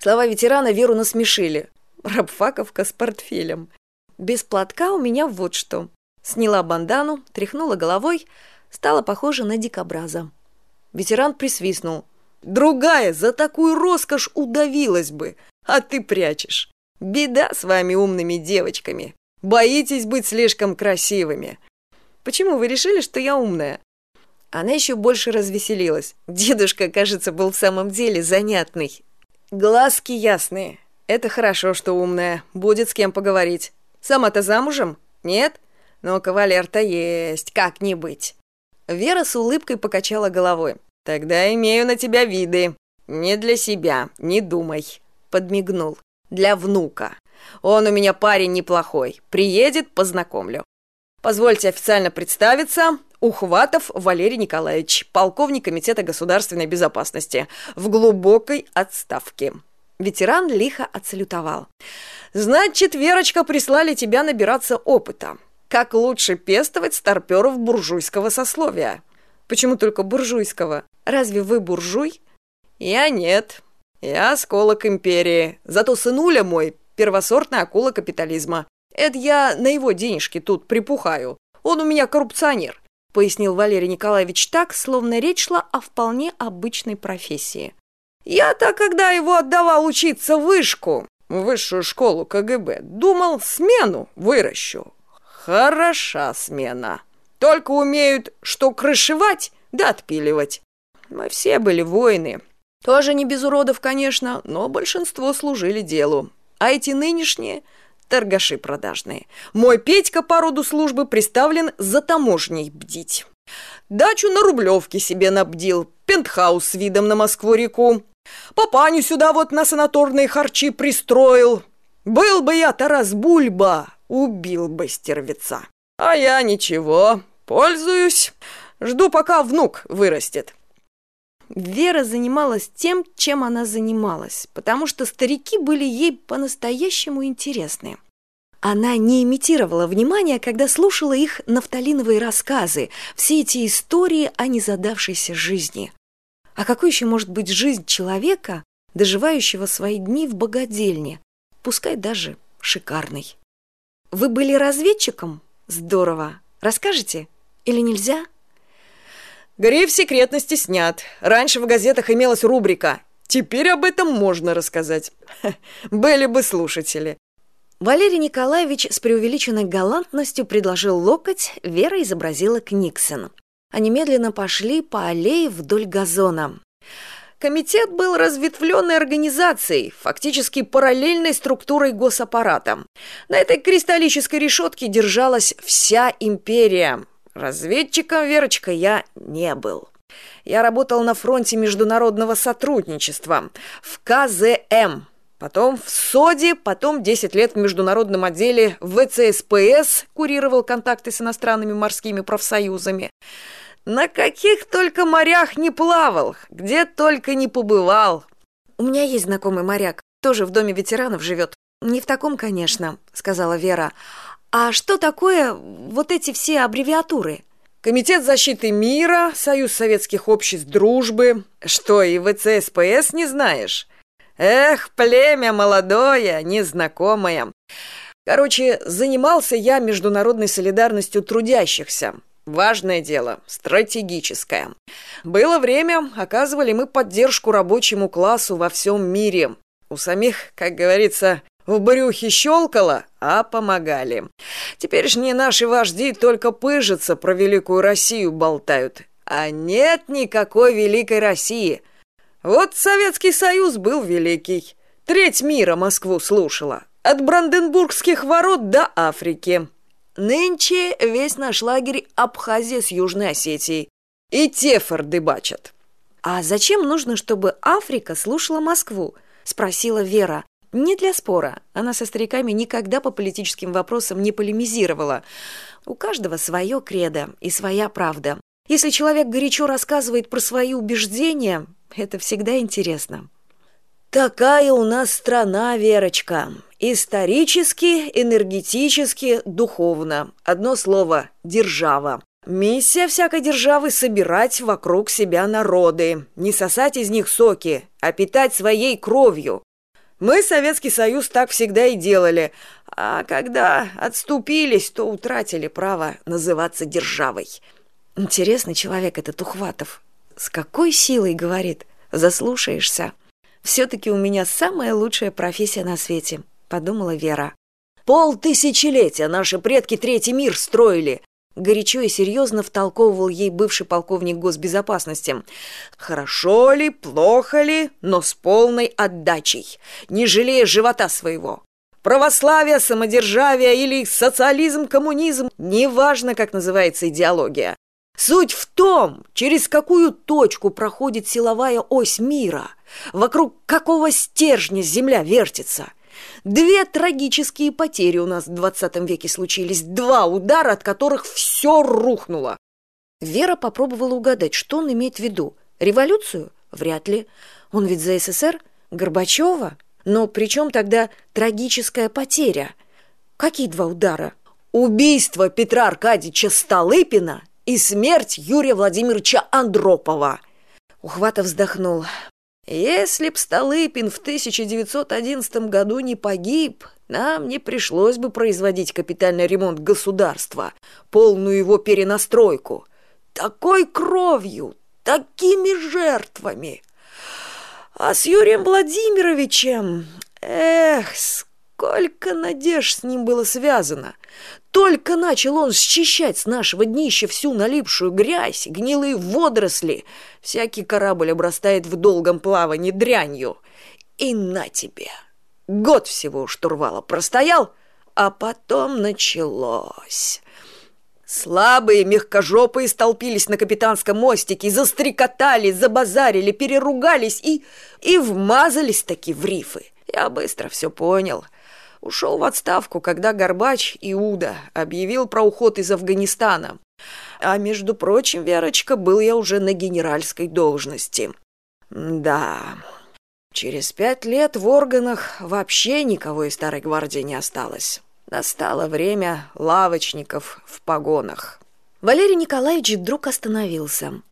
Слова ветерана Веру насмешили. Рабфаковка с портфелем. Без платка у меня вот что. Сняла бандану, тряхнула головой, стала похожа на дикобраза. Ветеран присвистнул. «Другая за такую роскошь удавилась бы, а ты прячешь. Беда с вами умными девочками. Боитесь быть слишком красивыми. Почему вы решили, что я умная?» Она еще больше развеселилась. Дедушка, кажется, был в самом деле занятный. Глазки ясные. Это хорошо, что умная. Будет с кем поговорить. Сама-то замужем? Нет? Но кавалер-то есть, как не быть. Вера с улыбкой покачала головой. Тогда имею на тебя виды. Не для себя, не думай. Подмигнул. Для внука. Он у меня парень неплохой. Приедет, познакомлю. Позвольте официально представиться. Ухватов Валерий Николаевич, полковник Комитета государственной безопасности, в глубокой отставке. Ветеран лихо отсалютовал. «Значит, Верочка, прислали тебя набираться опыта. Как лучше пестовать старперов буржуйского сословия?» «Почему только буржуйского? Разве вы буржуй?» «Я нет. Я осколок империи. Зато сынуля мой – первосортная акула капитализма. Это я на его денежки тут припухаю. Он у меня коррупционер пояснил валерий николаевич так словно речь шла о вполне обычной профессии. Я-то когда его отдавал учиться в вышку в высшую школу кгб думал смену выращу хороша смена. Только умеют что крышевать да отпиливать. Мы все были воины. Тоже не без уродов конечно но большинство служили делу. А эти нынешние торгаши продажные. Мой Петька по роду службы приставлен за таможней бдить. Дачу на Рублевке себе набдил, пентхаус с видом на Москву-реку. Папаню сюда вот на санаторные харчи пристроил. Был бы я Тарас Бульба, убил бы стервеца. А я ничего, пользуюсь. Жду, пока внук вырастет. Вера занималась тем, чем она занималась, потому что старики были ей по-настоящему интересны. Она не имитировала внимания, когда слушала их нафталиновые рассказы, все эти истории о незадавшейся жизни. А какой еще может быть жизнь человека, доживающего свои дни в богадельне, пускай даже шикарной? Вы были разведчиком? Здорово. Расскажете? Или нельзя? Гриф секретности снят. Раньше в газетах имелась рубрика. Теперь об этом можно рассказать. Были бы слушатели. Валерий Николаевич с преувеличенной галантностью предложил локоть, Вера изобразила Книксон. Они медленно пошли по аллее вдоль газона. Комитет был разветвленной организацией, фактически параллельной структурой госаппарата. На этой кристаллической решетке держалась вся империя, разведчиком верочка я не был я работал на фронте международного сотрудничества в кзм потом в соде потом десять лет в международном отделе вцспс курировал контакты с иностранными морскими профсоюзами на каких только морях не плавал где только не побывал у меня есть знакомый моряк тоже в доме ветеранов живет не в таком конечно сказала вера а что такое вот эти все аббревиатуры? Комитет защиты мира, Союз советских обществ дружбы. Что, и ВЦСПС не знаешь? Эх, племя молодое, незнакомое. Короче, занимался я международной солидарностью трудящихся. Важное дело, стратегическое. Было время, оказывали мы поддержку рабочему классу во всем мире. У самих, как говорится, в брюхе щелкало, а помогали. Теперешние наши вожди только пыжатся про великую Россию болтают. А нет никакой великой России. Вот Советский Союз был великий. Треть мира Москву слушала. От Бранденбургских ворот до Африки. Нынче весь наш лагерь Абхазия с Южной Осетией. И те фордыбачат. «А зачем нужно, чтобы Африка слушала Москву?» – спросила Вера. Не для спора. Она со стариками никогда по политическим вопросам не полемизировала. У каждого свое кредо и своя правда. Если человек горячо рассказывает про свои убеждения, это всегда интересно. Такая у нас страна, Верочка. Исторически, энергетически, духовно. Одно слово – держава. Миссия всякой державы – собирать вокруг себя народы, не сосать из них соки, а питать своей кровью, Мы, Советский Союз, так всегда и делали. А когда отступились, то утратили право называться державой. Интересный человек этот Ухватов. С какой силой говорит? Заслушаешься. Все-таки у меня самая лучшая профессия на свете, подумала Вера. Полтысячелетия наши предки третий мир строили горячо и серьезно втолковывал ей бывший полковник госбезопасности хорошо ли плохо ли но с полной отдачей не жалея живота своего православие самодержавие или социализм коммунизм неважно как называется идеология суть в том через какую точку проходит силовая ось мира вокруг какого стержня земля вертится Две трагические потери у нас в двадцатом веке случились, два удара, от которых все рухнуло. Вера попробовала угадать, что он имеет в виду. Революцию? Вряд ли. Он ведь за СССР? Горбачева? Но при чем тогда трагическая потеря? Какие два удара? Убийство Петра Аркадьевича Столыпина и смерть Юрия Владимировича Андропова. Ухватов вздохнул. Если б Столыпин в 1911 году не погиб, нам не пришлось бы производить капитальный ремонт государства, полную его перенастройку. Такой кровью, такими жертвами. А с Юрием Владимировичем, эх, сколько надежд с ним было связано. Только начал он счищать с нашего днища всю налипшую грязь, гнилые водоросли. Всякий корабль обрастает в долгом плавании дрянью. И на тебе. Год всего у штурвала простоял, а потом началось. Слабые мягкожопые столпились на капитанском мостике, застрекотали, забазарили, переругались и... и вмазались таки в рифы. Я быстро все понял — ушел в отставку когда горбач иуда объявил про уход из афганистана. А между прочим верочка был я уже на генеральской должности. Да через пять лет в органах вообще никого из старой гвардии не осталось. Настало время лавочников в погонах. Валерий николаевич вдруг остановился